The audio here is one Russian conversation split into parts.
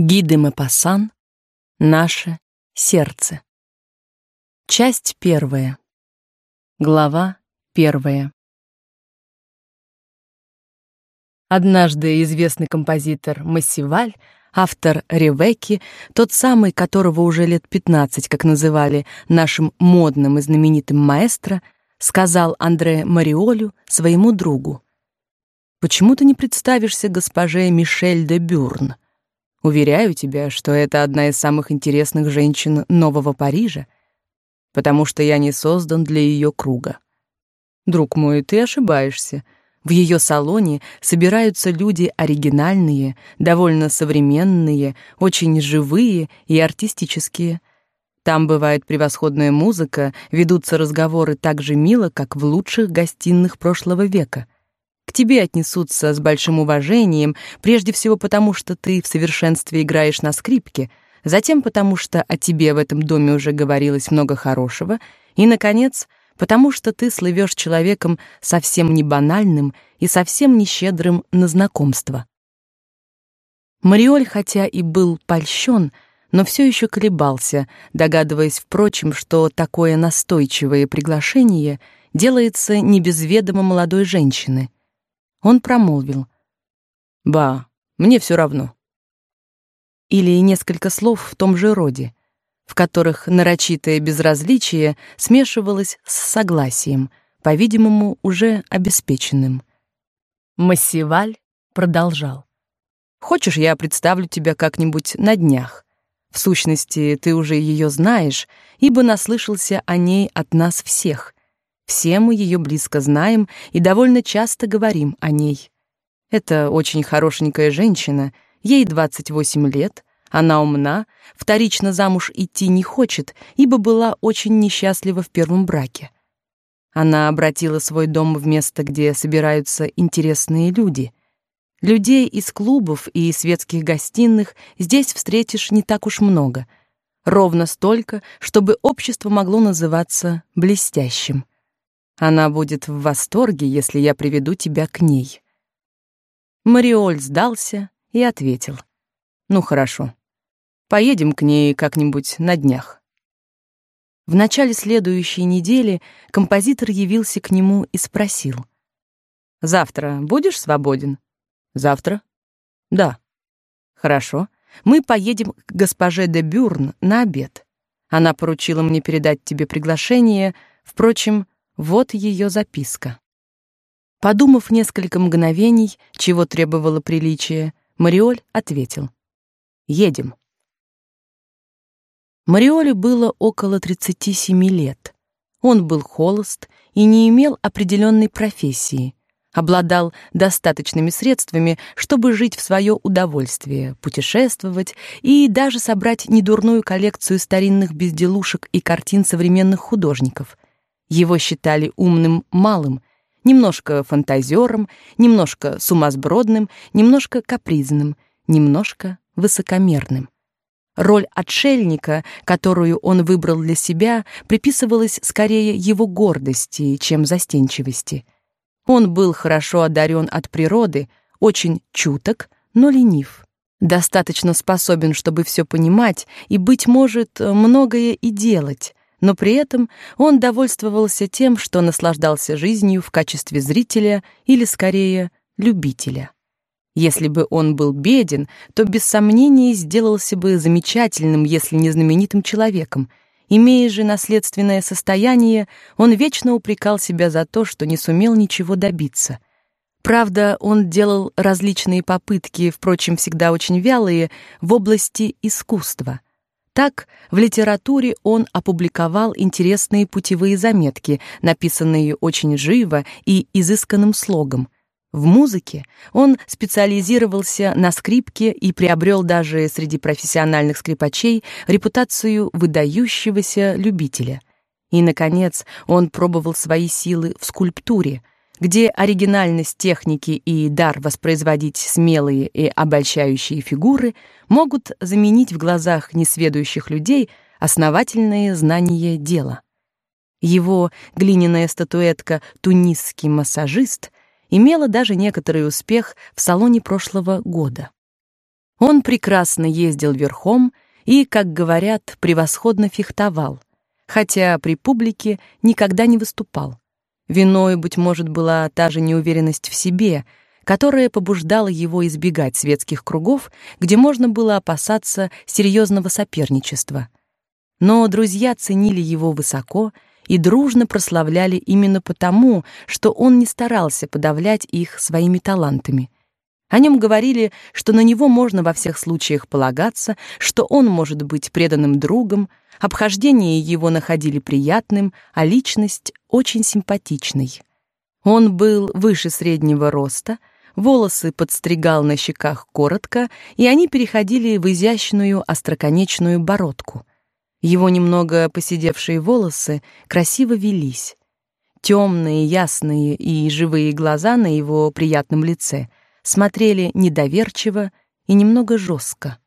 Гиды Мапасан. Наше сердце. Часть первая. Глава первая. Однажды известный композитор Массиваль, автор Ревекки, тот самый, которого уже лет 15, как называли, нашим модным и знаменитым маэстро, сказал Андре Мариолю, своему другу: "Почему ты не представишься госпоже Мишель де Бюрн?" Уверяю тебя, что это одна из самых интересных женщин Нового Парижа, потому что я не создан для ее круга. Друг мой, ты ошибаешься. В ее салоне собираются люди оригинальные, довольно современные, очень живые и артистические. Там бывает превосходная музыка, ведутся разговоры так же мило, как в лучших гостиных прошлого века — к тебе отнесутся с большим уважением, прежде всего потому, что ты в совершенстве играешь на скрипке, затем потому, что о тебе в этом доме уже говорилось много хорошего, и, наконец, потому что ты слывешь человеком совсем не банальным и совсем не щедрым на знакомство. Мариоль, хотя и был польщен, но все еще колебался, догадываясь, впрочем, что такое настойчивое приглашение делается не без ведома молодой женщины — он промолвил: "Ба, мне все равно". Или несколько слов в том же роде, в которых нарочитое безразличие смешивалось с согласием, по-видимому, уже обеспеченным. Массиваль продолжал: "Хочешь, я представлю тебя как-нибудь на днях? В сущности, ты уже ее знаешь, ибо наслышался о ней от нас всех, все мы ее близко знаем и довольно часто говорим о ней. Это очень хорошенькая женщина, ей 28 лет, она умна, вторично замуж идти не хочет, ибо была очень несчастлива в первом браке. Она обратила свой дом в место, где собираются интересные люди. Людей из клубов и светских гостиных здесь встретишь не так уж много, ровно столько, чтобы общество могло называться блестящим. Она будет в восторге, если я приведу тебя к ней. Мариоль сдался и ответил: "Ну хорошо. Поедем к ней как-нибудь на днях". В начале следующей недели композитор явился к нему и спросил: "Завтра будешь свободен?" "Завтра?" "Да". "Хорошо. Мы поедем к госпоже де Бюрн на обед. Она поручила мне передать тебе приглашение. Впрочем, вот ее записка. Подумав несколько мгновений, чего требовало приличие, Мариоль ответил: "Едем". Мариоле было около 37 лет. Он был холост и не имел определенной профессии, обладал достаточными средствами, чтобы жить в свое удовольствие, путешествовать и даже собрать недурную коллекцию старинных безделушек и картин современных художников — его считали умным малым, немножко фантазером, немножко сумасбродным, немножко капризным, немножко высокомерным. Роль отшельника, которую он выбрал для себя, приписывалась скорее его гордости, чем застенчивости. Он был хорошо одарен от природы, очень чуток, но ленив. Достаточно способен, чтобы все понимать и быть может многое и делать, но при этом он довольствовался тем, что наслаждался жизнью в качестве зрителя или скорее любителя. Если бы он был беден, то без сомнения сделался бы замечательным, если не знаменитым человеком. Имея же наследственное состояние, он вечно упрекал себя за то, что не сумел ничего добиться. Правда, он делал различные попытки, впрочем, всегда очень вялые, в области искусства — так, в литературе он опубликовал интересные путевые заметки, написанные очень живо и изысканным слогом. В музыке он специализировался на скрипке и приобрел даже среди профессиональных скрипачей репутацию выдающегося любителя. И наконец, он пробовал свои силы в скульптуре — где оригинальность техники и дар воспроизводить смелые и обольщающие фигуры могут заменить в глазах несведущих людей основательные знания дела. Его глиняная статуэтка «Тунисский массажист» имела даже некоторый успех в салоне прошлого года. Он прекрасно ездил верхом и, как говорят, превосходно фехтовал, хотя при публике никогда не выступал. Виной, быть может, была та же неуверенность в себе, которая побуждала его избегать светских кругов, где можно было опасаться серьезного соперничества. Но друзья ценили его высоко и дружно прославляли именно потому, что он не старался подавлять их своими талантами. О нем говорили, что на него можно во всех случаях полагаться, что он может быть преданным другом, обхождение его находили приятным, а личность очень симпатичной. Он был выше среднего роста, волосы подстригал на щеках коротко, и они переходили в изящную остроконечную бородку. Его немного поседевшие волосы красиво велись. Темные, ясные и живые глаза на его приятном лице смотрели недоверчиво и немного жестко.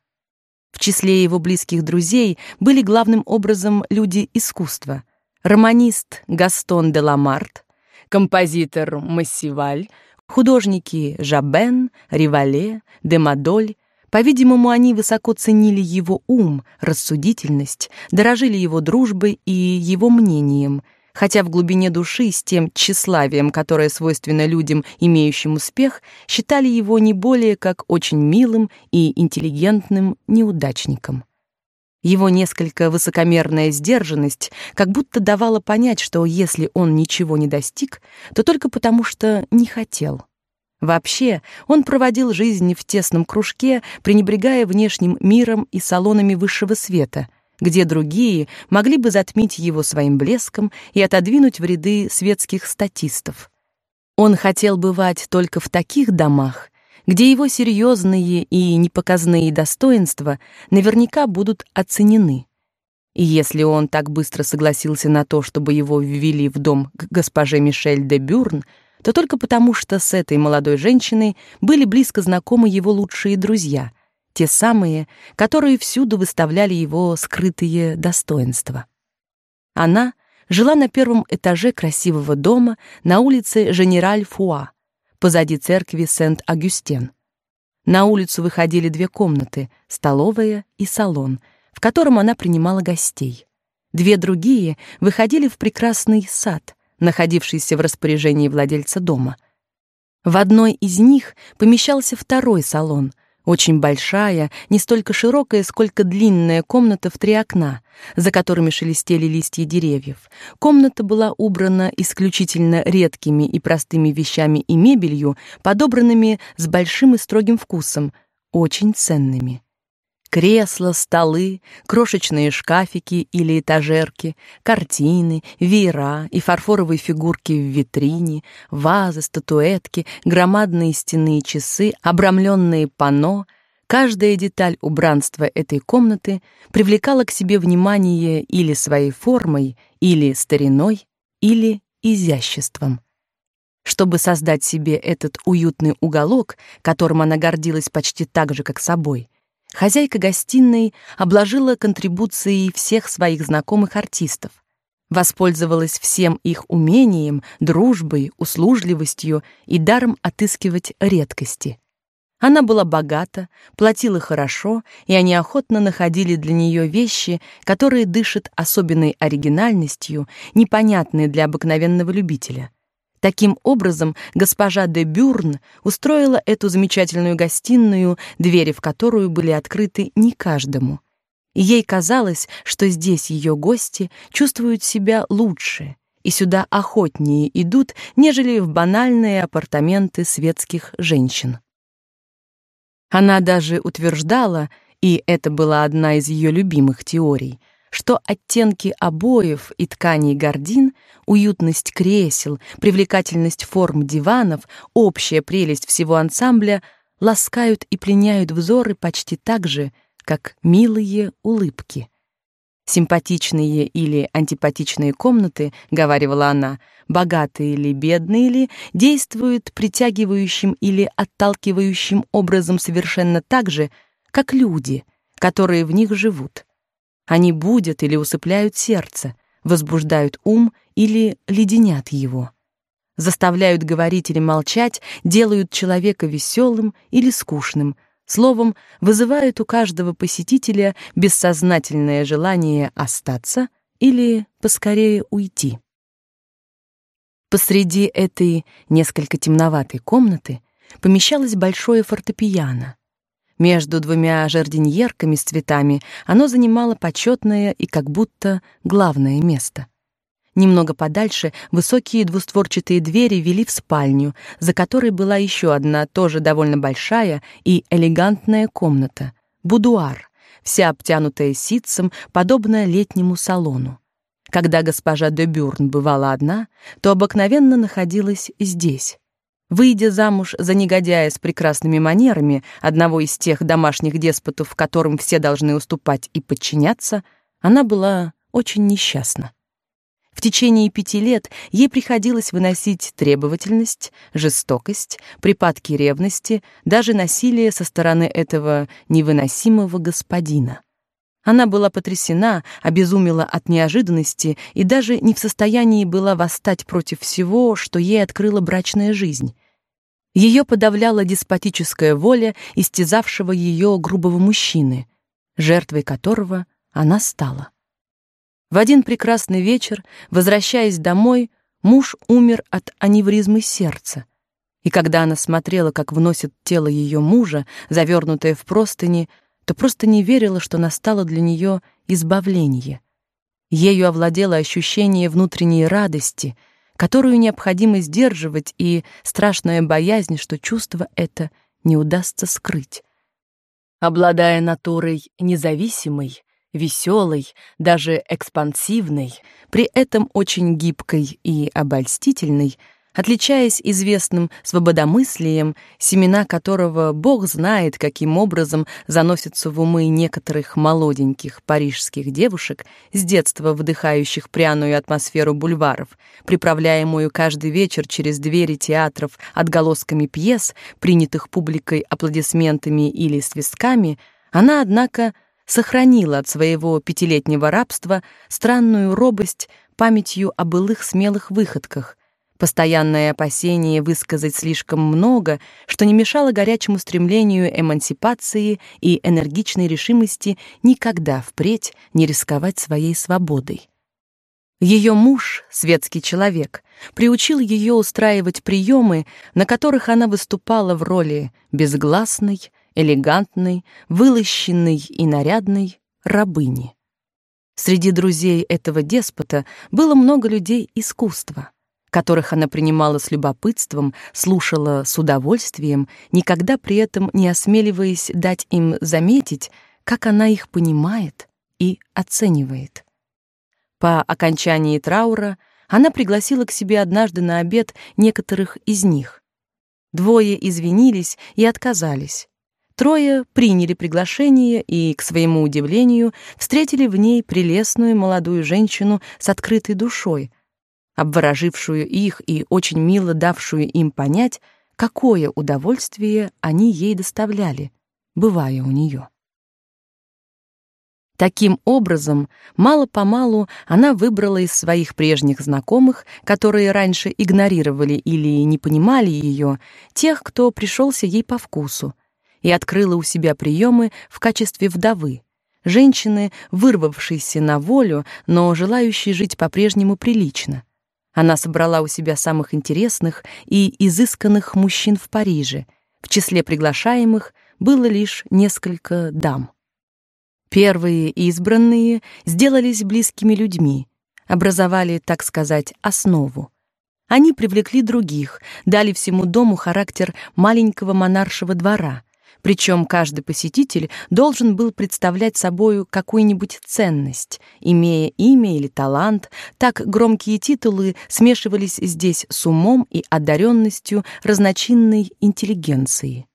В числе его близких друзей были главным образом люди искусства: романист Гастон де Ламарт, композитор Массиваль, художники Жабен, Ривале, де Мадоль. По-видимому, они высоко ценили его ум, рассудительность, дорожили его дружбой и его мнением, хотя в глубине души с тем тщеславием, которое свойственно людям, имеющим успех, считали его не более как очень милым и интеллигентным неудачником. Его несколько высокомерная сдержанность как будто давала понять, что если он ничего не достиг, то только потому, что не хотел. Вообще, он проводил жизнь в тесном кружке, пренебрегая внешним миром и салонами высшего света, где другие могли бы затмить его своим блеском и отодвинуть в ряды светских статистов. Он хотел бывать только в таких домах, где его серьезные и непоказные достоинства наверняка будут оценены. И если он так быстро согласился на то, чтобы его ввели в дом к госпоже Мишель де Бюрн, то только потому, что с этой молодой женщиной были близко знакомы его лучшие друзья, те самые, которые всюду выставляли его скрытые достоинства. Она жила на первом этаже красивого дома на улице Женераль-Фуа, позади церкви Сент-Агюстен. На улицу выходили две комнаты: столовая и салон, в котором она принимала гостей. Две другие выходили в прекрасный сад, находившийся в распоряжении владельца дома. В одной из них помещался второй салон, очень большая, не столько широкая, сколько длинная комната в три окна, за которыми шелестели листья деревьев. Комната была убрана исключительно редкими и простыми вещами и мебелью, подобранными с большим и строгим вкусом, очень ценными. Кресла, столы, крошечные шкафики или этажерки, картины, веера и фарфоровые фигурки в витрине, вазы, статуэтки, громадные стенные часы, обрамленные панно — каждая деталь убранства этой комнаты привлекала к себе внимание или своей формой, или стариной, или изяществом. Чтобы создать себе этот уютный уголок, которым она гордилась почти так же, как собой, Хозяйка гостиной обложила контрибуцией всех своих знакомых артистов, воспользовалась всем их умением, дружбой, услужливостью и даром отыскивать редкости. Она была богата, платила хорошо, и они охотно находили для нее вещи, которые дышат особенной оригинальностью, непонятные для обыкновенного любителя. Таким образом, госпожа де Бюрн устроила эту замечательную гостиную, двери в которую были открыты не каждому. Ей казалось, что здесь ее гости чувствуют себя лучше и сюда охотнее идут, нежели в банальные апартаменты светских женщин. Она даже утверждала, и это была одна из ее любимых теорий, что оттенки обоев и тканей гардин, уютность кресел, привлекательность форм диванов, общая прелесть всего ансамбля ласкают и пленяют взоры почти так же, как милые улыбки. Симпатичные или антипатичные комнаты, говорила она, богатые или бедные ли, действуют притягивающим или отталкивающим образом совершенно так же, как люди, которые в них живут. Они будят или усыпляют сердце, возбуждают ум или леденят его. Заставляют говорить или молчать, делают человека веселым или скучным, Словом, вызывают у каждого посетителя бессознательное желание остаться или поскорее уйти. Посреди этой несколько темноватой комнаты помещалось большое фортепиано. Между двумя жардиньерками с цветами оно занимало почетное и как будто главное место. Немного подальше высокие двустворчатые двери вели в спальню, за которой была еще одна тоже довольно большая и элегантная комната будуар, вся обтянутая ситцем, подобная летнему салону. Когда госпожа де бывала одна, то обыкновенно находилась здесь. Выйдя замуж за негодяя с прекрасными манерами, одного из тех домашних деспотов, которым все должны уступать и подчиняться, она была очень несчастна. В течение пяти лет ей приходилось выносить требовательность, жестокость, припадки ревности, даже насилие со стороны этого невыносимого господина. Она была потрясена, обезумела от неожиданности и даже не в состоянии была восстать против всего, что ей открыла брачная жизнь. Ее подавляла деспотическая воля истязавшего ее грубого мужчины, жертвой которого она стала. В один прекрасный вечер, возвращаясь домой, муж умер от аневризмы сердца. И когда она смотрела, как вносят тело ее мужа, завернутое в простыни, то просто не верила, что настало для нее избавление. Ею овладело ощущение внутренней радости, которую необходимо сдерживать, и страшная боязнь, что чувство это не удастся скрыть. Обладая натурой независимой, веселой, даже экспансивной, при этом очень гибкой и обольстительной, отличаясь известным свободомыслием, семена которого Бог знает, каким образом заносятся в умы некоторых молоденьких парижских девушек, с детства вдыхающих пряную атмосферу бульваров, приправляемую каждый вечер через двери театров отголосками пьес, принятых публикой аплодисментами или свистками, она, однако, сохранила от своего пятилетнего рабства странную робость памятью о былых смелых выходках, постоянное опасение высказать слишком много, что не мешало горячему стремлению эмансипации и энергичной решимости никогда впредь не рисковать своей свободой. Ее муж, светский человек, приучил ее устраивать приемы, на которых она выступала в роли безгласной, элегантной, вылощенной и нарядной рабыни. Среди друзей этого деспота было много людей искусства, которых она принимала с любопытством, слушала с удовольствием, никогда при этом не осмеливаясь дать им заметить, как она их понимает и оценивает. По окончании траура она пригласила к себе однажды на обед некоторых из них. Двое извинились и отказались. Трое приняли приглашение и, к своему удивлению, встретили в ней прелестную молодую женщину с открытой душой, обворожившую их и очень мило давшую им понять, какое удовольствие они ей доставляли, бывая у нее. Таким образом, мало-помалу она выбрала из своих прежних знакомых, которые раньше игнорировали или не понимали ее, тех, кто пришелся ей по вкусу, и открыла у себя приемы в качестве вдовы, женщины, вырвавшейся на волю, но желающей жить по-прежнему прилично. Она собрала у себя самых интересных и изысканных мужчин в Париже. В числе приглашаемых было лишь несколько дам. Первые избранные сделались близкими людьми, образовали, так сказать, основу. Они привлекли других, дали всему дому характер маленького монаршего двора — причем каждый посетитель должен был представлять собою какую-нибудь ценность, имея имя или талант. Так громкие титулы смешивались здесь с умом и одаренностью разночинной интеллигенции.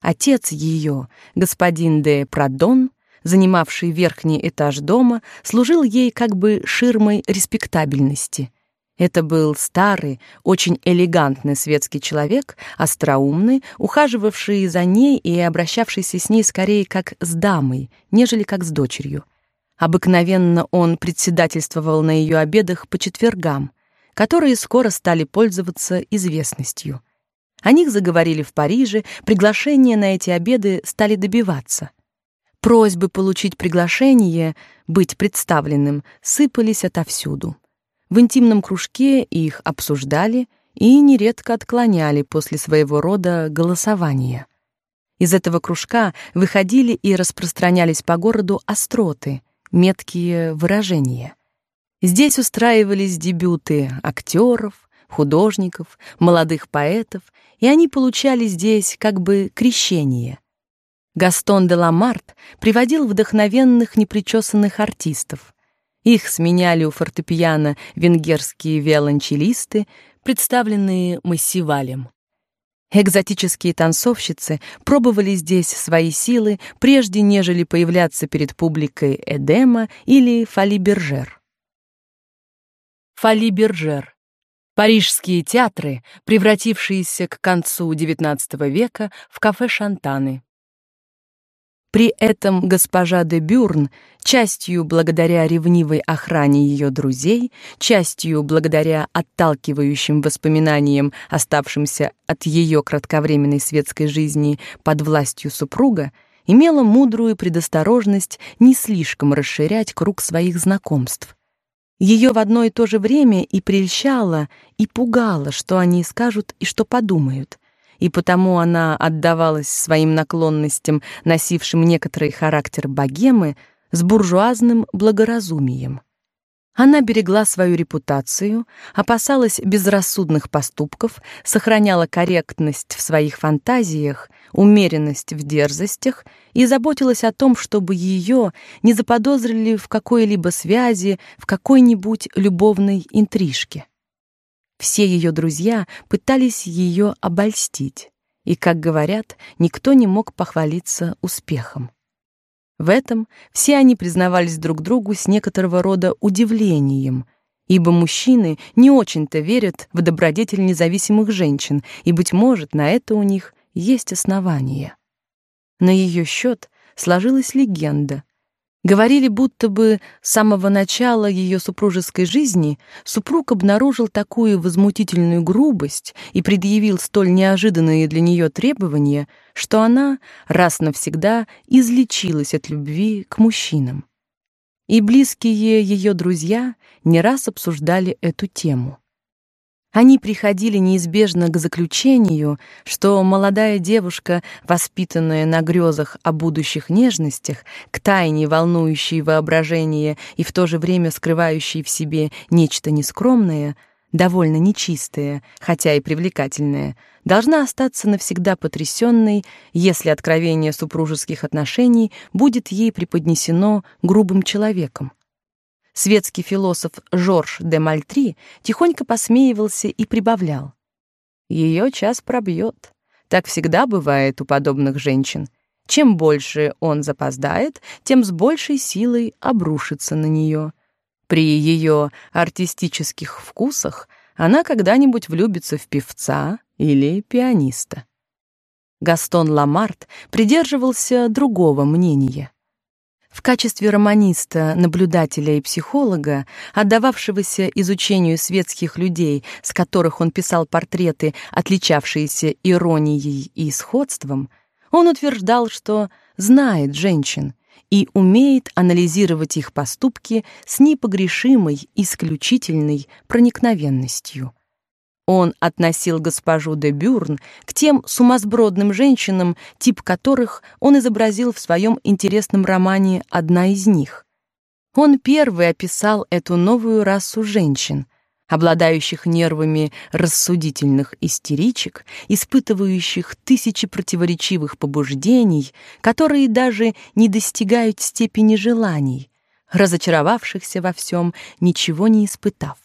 Отец ее, господин де Прадон, занимавший верхний этаж дома, служил ей как бы ширмой респектабельности — это был старый, очень элегантный светский человек, остроумный, ухаживавший за ней и обращавшийся с ней скорее как с дамой, нежели как с дочерью. Обыкновенно он председательствовал на ее обедах по четвергам, которые скоро стали пользоваться известностью. О них заговорили в Париже, приглашения на эти обеды стали добиваться. Просьбы получить приглашение, быть представленным, сыпались отовсюду. В интимном кружке их обсуждали и нередко отклоняли после своего рода голосования. Из этого кружка выходили и распространялись по городу остроты, меткие выражения. Здесь устраивались дебюты актеров, художников, молодых поэтов, и они получали здесь как бы крещение. Гастон де Ламарт приводил вдохновенных непричесанных артистов. Их сменяли у фортепиано венгерские виолончелисты, представленные массивалем. Экзотические танцовщицы пробовали здесь свои силы, прежде нежели появляться перед публикой Эдема или Фали Бержер. Фали Бержер. Парижские театры, превратившиеся к концу XIX века в кафе Шантаны. При этом госпожа де Бюрн, частью благодаря ревнивой охране ее друзей, частью благодаря отталкивающим воспоминаниям, оставшимся от ее кратковременной светской жизни под властью супруга, имела мудрую предосторожность не слишком расширять круг своих знакомств. Ее в одно и то же время и прельщало, и пугало, что они скажут и что подумают — и потому она отдавалась своим наклонностям, носившим некоторый характер богемы, с буржуазным благоразумием. Она берегла свою репутацию, опасалась безрассудных поступков, сохраняла корректность в своих фантазиях, умеренность в дерзостях и заботилась о том, чтобы ее не заподозрили в какой-либо связи, в какой-нибудь любовной интрижке. Все ее друзья пытались ее обольстить, и, как говорят, никто не мог похвалиться успехом. В этом все они признавались друг другу с некоторого рода удивлением, ибо мужчины не очень-то верят в добродетель независимых женщин, и быть может, на это у них есть основания. На ее счет сложилась легенда, Говорили, будто бы с самого начала ее супружеской жизни супруг обнаружил такую возмутительную грубость и предъявил столь неожиданные для нее требования, что она раз навсегда излечилась от любви к мужчинам. И близкие ее друзья не раз обсуждали эту тему. Они приходили неизбежно к заключению, что молодая девушка, воспитанная на грезах о будущих нежностях, к тайне волнующей воображение и в то же время скрывающей в себе нечто нескромное, довольно нечистое, хотя и привлекательное, должна остаться навсегда потрясенной, если откровение супружеских отношений будет ей преподнесено грубым человеком. Светский философ Жорж де Мальтри тихонько посмеивался и прибавлял: «Ее час пробьет. Так всегда бывает у подобных женщин. Чем больше он запоздает, тем с большей силой обрушится на нее. При ее артистических вкусах она когда-нибудь влюбится в певца или пианиста. Гастон Ламарт придерживался другого мнения. В качестве романиста, наблюдателя и психолога, отдававшегося изучению светских людей, с которых он писал портреты, отличавшиеся иронией и сходством, он утверждал, что знает женщин и умеет анализировать их поступки с непогрешимой, исключительной проникновенностью. Он относил госпожу де Бюрн к тем сумасбродным женщинам, тип которых он изобразил в своем интересном романе «Одна из них». Он первый описал эту новую расу женщин, обладающих нервами рассудительных истеричек, испытывающих тысячи противоречивых побуждений, которые даже не достигают степени желаний, разочаровавшихся во всем, ничего не испытав.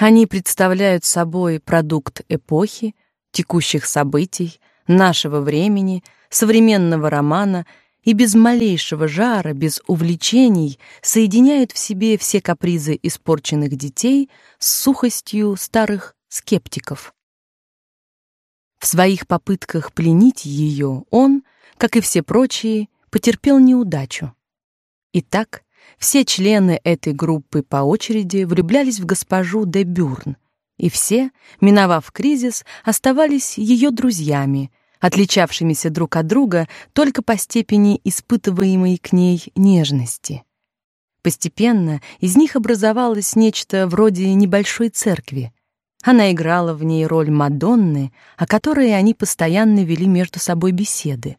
Они представляют собой продукт эпохи, текущих событий, нашего времени, современного романа и без малейшего жара, без увлечений соединяют в себе все капризы испорченных детей с сухостью старых скептиков. В своих попытках пленить ее он, как и все прочие, потерпел неудачу. Итак, все члены этой группы по очереди влюблялись в госпожу де Бюрн, И все, миновав кризис, оставались ее друзьями, отличавшимися друг от друга только по степени испытываемой к ней нежности. Постепенно из них образовалось нечто вроде небольшой церкви. Она играла в ней роль Мадонны, о которой они постоянно вели между собой беседы.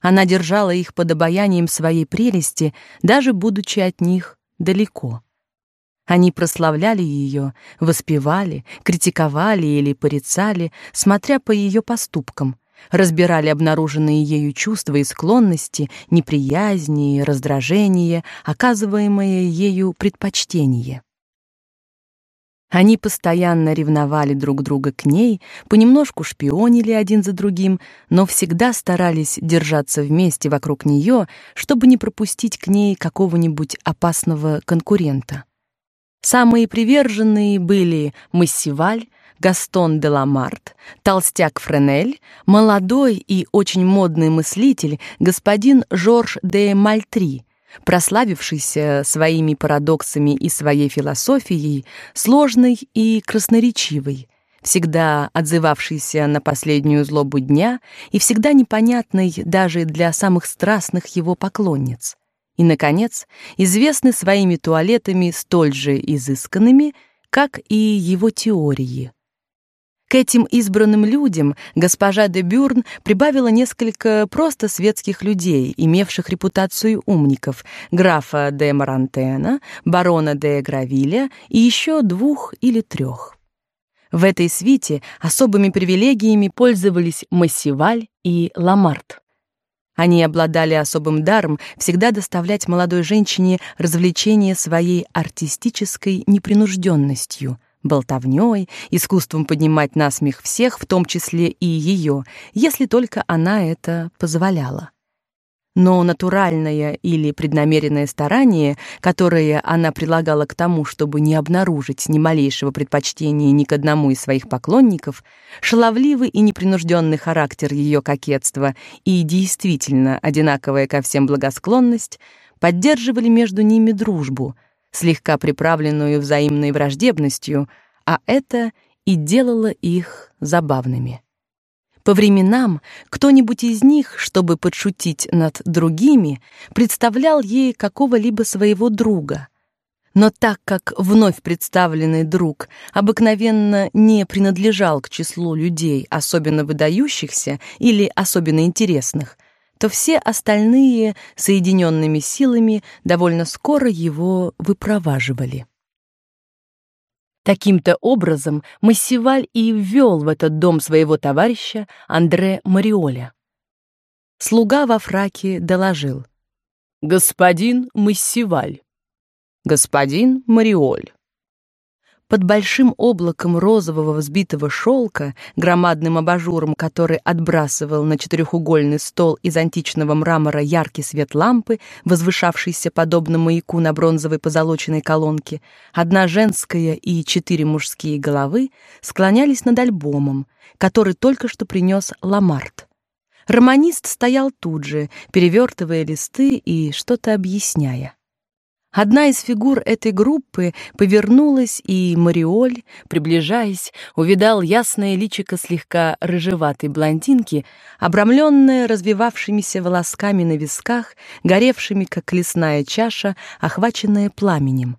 Она держала их под обаянием своей прелести, даже будучи от них далеко. Они прославляли ее, воспевали, критиковали или порицали, смотря по ее поступкам, разбирали обнаруженные ею чувства и склонности, неприязни и раздражение, оказываемое ею предпочтение. Они постоянно ревновали друг друга к ней, понемножку шпионили один за другим, но всегда старались держаться вместе вокруг нее, чтобы не пропустить к ней какого-нибудь опасного конкурента. Самые приверженные были Массиваль, Гастон де Ламарт, толстяк Френель, молодой и очень модный мыслитель господин Жорж де Мальтри, прославившийся своими парадоксами и своей философией, сложной и красноречивой, всегда отзывавшийся на последнюю злобу дня и всегда непонятный даже для самых страстных его поклонниц. И наконец, известный своими туалетами столь же изысканными, как и его теории. К этим избранным людям госпожа де Бюрн прибавила несколько просто светских людей, имевших репутацию умников: графа де Марантена, барона де Гравиля и еще двух или трех. В этой свите особыми привилегиями пользовались Массиваль и Ламарт. Они обладали особым даром всегда доставлять молодой женщине развлечение своей артистической непринужденностью — болтовнёй, искусством поднимать на смех всех, в том числе и её, если только она это позволяла. Но натуральное или преднамеренное старание, которое она прилагала к тому, чтобы не обнаружить ни малейшего предпочтения ни к одному из своих поклонников, шаловливый и непринужденный характер её кокетства и действительно одинаковая ко всем благосклонность поддерживали между ними дружбу — слегка приправленную взаимной враждебностью, а это и делало их забавными. По временам кто-нибудь из них, чтобы подшутить над другими, представлял ей какого-либо своего друга. Но так как вновь представленный друг обыкновенно не принадлежал к числу людей особенно выдающихся или особенно интересных, то все остальные соединенными силами довольно скоро его выпроваживали. Таким-то образом Массиваль и ввел в этот дом своего товарища Андре Мариоля. Слуга во фраке доложил: "Господин Массиваль, господин Мариоль". Под большим облаком розового взбитого шелка, громадным абажуром, который отбрасывал на четырехугольный стол из античного мрамора яркий свет лампы, возвышавшийся подобно маяку на бронзовой позолоченной колонке, одна женская и четыре мужские головы склонялись над альбомом, который только что принес Ламарт. Романист стоял тут же, перевертывая листы и что-то объясняя. Одна из фигур этой группы повернулась, и Мариоль, приближаясь, увидал ясное личико слегка рыжеватой блондинки, обрамленное развивавшимися волосками на висках, горевшими как лесная чаша, охваченная пламенем.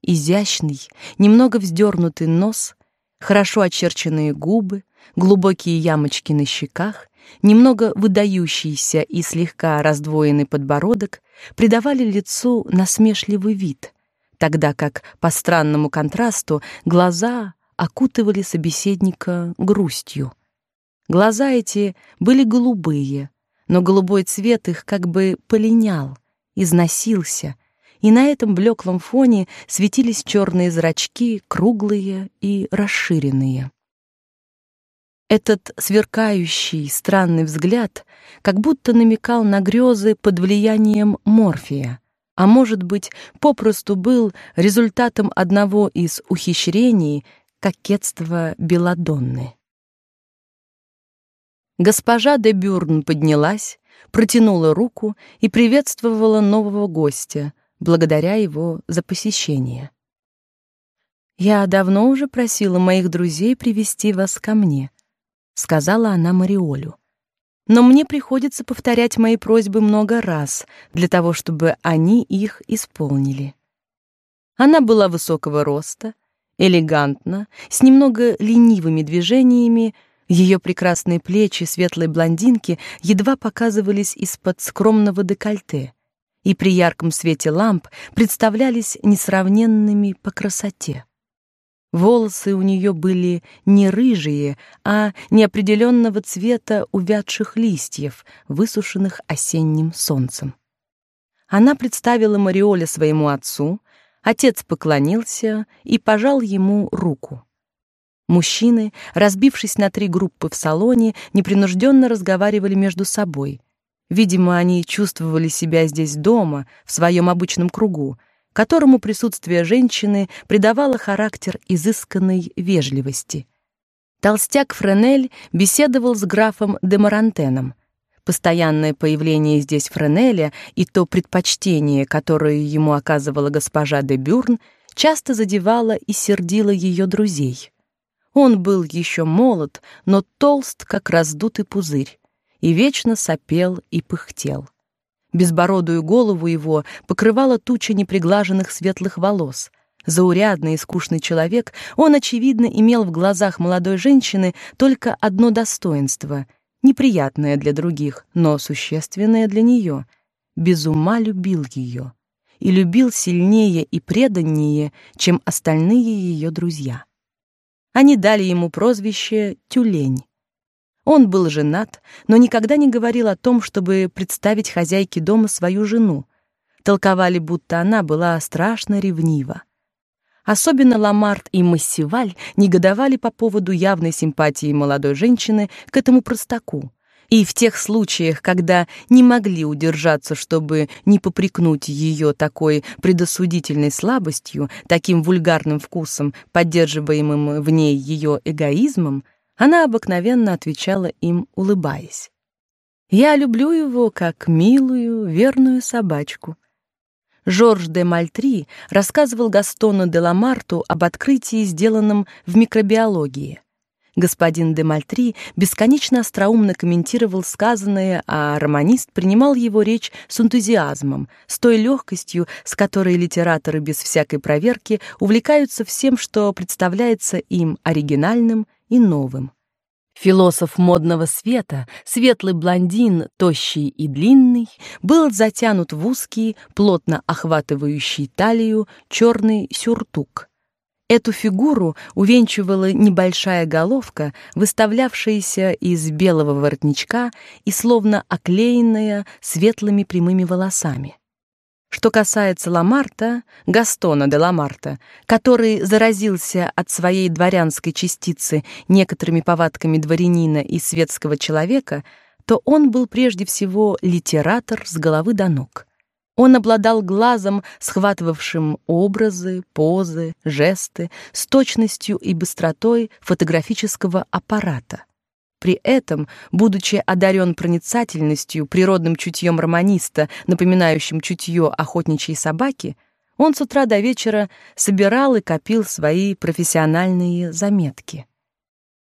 Изящный, немного вздернутый нос, хорошо очерченные губы, глубокие ямочки на щеках, немного выдающийся и слегка раздвоенный подбородок придавали лицу насмешливый вид, тогда как по странному контрасту глаза окутывали собеседника грустью. Глаза эти были голубые, но голубой цвет их как бы полинял, износился, и на этом блеклом фоне светились черные зрачки, круглые и расширенные. Этот сверкающий, странный взгляд как будто намекал на грезы под влиянием морфия, а может быть, попросту был результатом одного из ухищрений кокетства Беладонны. Госпожа де Бюрн поднялась, протянула руку и приветствовала нового гостя, благодаря его за посещение. Я давно уже просила моих друзей привести вас ко мне, сказала она Мариолю. Но мне приходится повторять мои просьбы много раз для того, чтобы они их исполнили. Она была высокого роста, элегантна, с немного ленивыми движениями, ее прекрасные плечи светлой блондинки едва показывались из-под скромного декольте и при ярком свете ламп представлялись несравненными по красоте. Волосы у нее были не рыжие, а неопределенного цвета увядших листьев, высушенных осенним солнцем. Она представила Мариоля своему отцу, отец поклонился и пожал ему руку. Мужчины, разбившись на три группы в салоне, непринужденно разговаривали между собой. Видимо, они чувствовали себя здесь дома, в своем обычном кругу, которому присутствие женщины придавало характер изысканной вежливости. Толстяк Френель беседовал с графом де Марантеном. Постоянное появление здесь Френеля и то предпочтение, которое ему оказывала госпожа де Бюрн, часто задевало и сердило ее друзей. Он был еще молод, но толст, как раздутый пузырь, и вечно сопел и пыхтел. Безбородую голову его покрывала туча неприглаженных светлых волос. Заурядный и скучный человек, он очевидно имел в глазах молодой женщины только одно достоинство, неприятное для других, но существенное для нее. Без ума любил ее и любил сильнее и преданнее, чем остальные ее друзья. Они дали ему прозвище Тюлень. Он был женат, но никогда не говорил о том, чтобы представить хозяйке дома свою жену. Толковали, будто она была страшно ревнива. Особенно Ламарт и Массиваль негодовали по поводу явной симпатии молодой женщины к этому простаку. И в тех случаях, когда не могли удержаться, чтобы не попрекнуть ее такой предосудительной слабостью, таким вульгарным вкусом, поддерживаемым в ней ее эгоизмом, она обыкновенно отвечала им, улыбаясь: "Я люблю его как милую, верную собачку". Жорж де Мальтри рассказывал Гастону де Ламарту об открытии, сделанном в микробиологии. Господин де Мальтри бесконечно остроумно комментировал сказанное, а романист принимал его речь с энтузиазмом, с той легкостью, с которой литераторы без всякой проверки увлекаются всем, что представляется им оригинальным и новым. Философ модного света, светлый блондин, тощий и длинный, был затянут в узкий, плотно охватывающий талию черный сюртук. Эту фигуру увенчивала небольшая головка, выставлявшаяся из белого воротничка и словно оклеенная светлыми прямыми волосами. Что касается Ламарта, Гастона де Ламарта, который заразился от своей дворянской частицы некоторыми повадками дворянина и светского человека, то он был прежде всего литератор с головы до ног. Он обладал глазом, схватывавшим образы, позы, жесты с точностью и быстротой фотографического аппарата. При этом, будучи одарен проницательностью, природным чутьем романиста, напоминающим чутье охотничьей собаки, он с утра до вечера собирал и копил свои профессиональные заметки.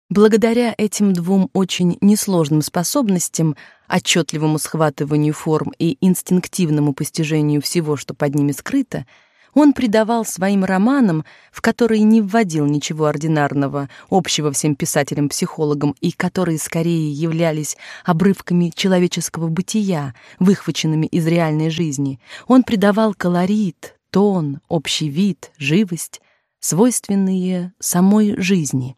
Благодаря этим двум очень несложным способностям, отчетливому схватыванию форм и инстинктивному постижению всего, что под ними скрыто, он придавал своим романам, в которые не вводил ничего ординарного, общего всем писателям-психологам и которые скорее являлись обрывками человеческого бытия, выхваченными из реальной жизни. Он придавал колорит, тон, общий вид, живость, свойственные самой жизни —